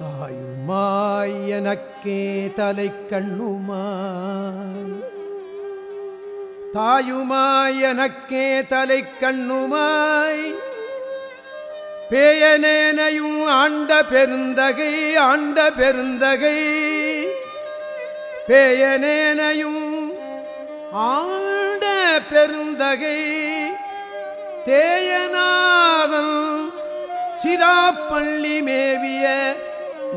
தாயுமாய் எனக்கே தலை கண்ணுமாய். தாயுமாய் எனக்கே தலை கண்ணுமாய். பேயனேனையும் ஆண்ட பெருந்தகை ஆண்ட பெருந்தகை. பேயனேனையும் ஆண்ட பெருந்தகை. தேயநாதம் சிராப்பள்ளி மேவிய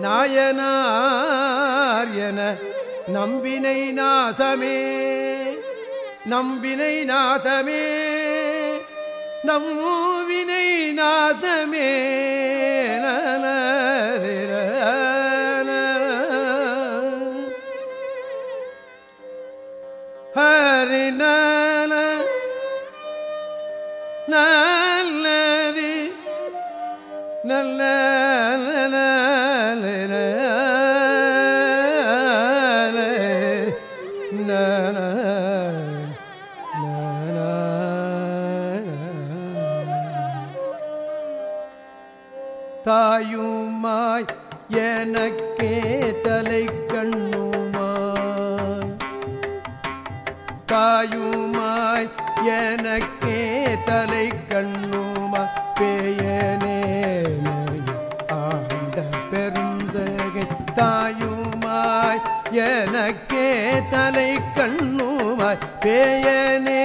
நாயனார் என நம்பினை நாசமே நம்பினை நாதமே நம்மூவினை நாதமே ஹரிநான நல்லரி நல்ல தாயுமாய் எனக்கே தலை கண்ணுமாய் தாயுமாய் எனக்கே தலை கண்ணுமா பேயனே எனக்கே தலை கண்ணுமாய் பேயனேனையும்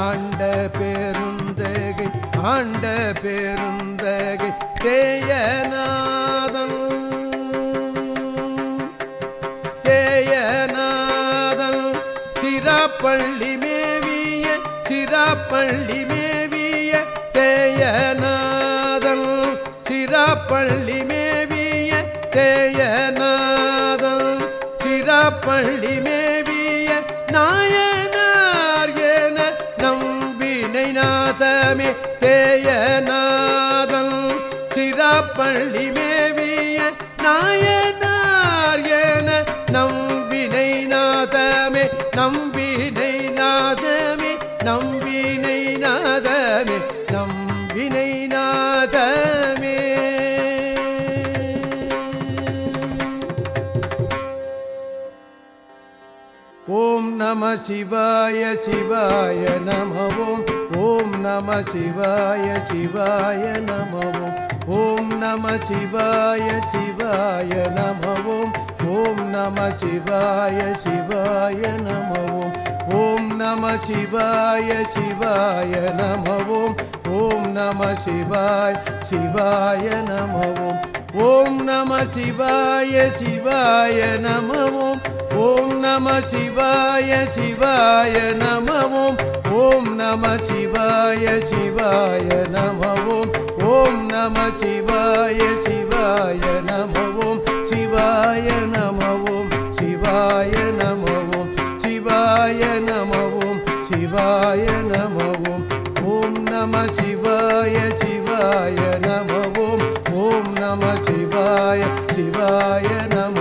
ஆண்ட பெருந்தகை ஆண்ட பெருந்தகை தேயநாதம் தேயநாதம் சிராப்பள்ளி மேவிய சிராப்பள்ளி மேவிய தேயநாதம் சிராப்பள்ளி மேவிய தேயநாதல் பள்ளி மேவிய நாயனார் என நம்பினை நாதமே தேயநாதம் சிராப்பள்ளி மேவிய நாயனார் என நம்பினை நாதமே நம்பினை नम शिवाय शिवाय नम ओम ॐ नम शिवाय शिवाय नम ओम ॐ नम शिवाय शिवाय नम ओम ॐ नम शिवाय शिवाय नम ओम ॐ नम शिवाय शिवाय नम ओम ॐ नम शिवाय शिवाय नम ओम ॐ नम शिवाय शिवाय नम ओम ஓம் நம சிவாய சிவாய நம ஓம் ஓம் நம சிவாய சிவாய நம ஓம் ஓம் நம சிவாய சிவாய நம ஓம் சிவாய நம ஓம் சிவாய நம ஓம் சிவாய நம ஓம் சிவாய நம ஓம் ஓம் நம சிவாய சிவாய நம ஓம் ஓம் நம சிவாய சிவாய நம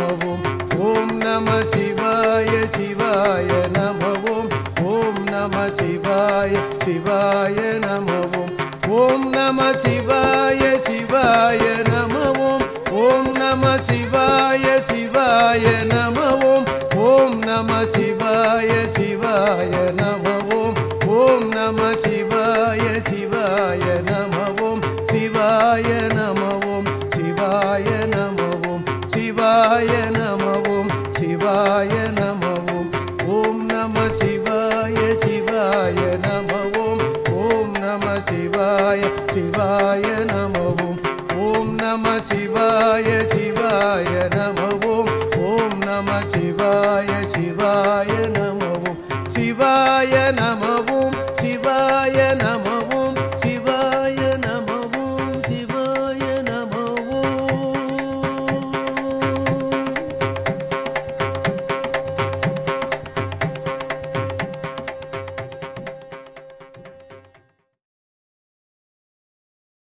நம சிவாய சிவாய நமவோம் ஓம் நம சிவாய சிவாய நமவோம் ஓம் நம சிவாய சிவாய நமவோம் ஓம் நம சிவாய சிவாய நமவோம் ஓம் நம சிவாய சிவாய நமவோம் ஓம் நம சிவாய சிவாய நமவோம் சிவாய நமவோம்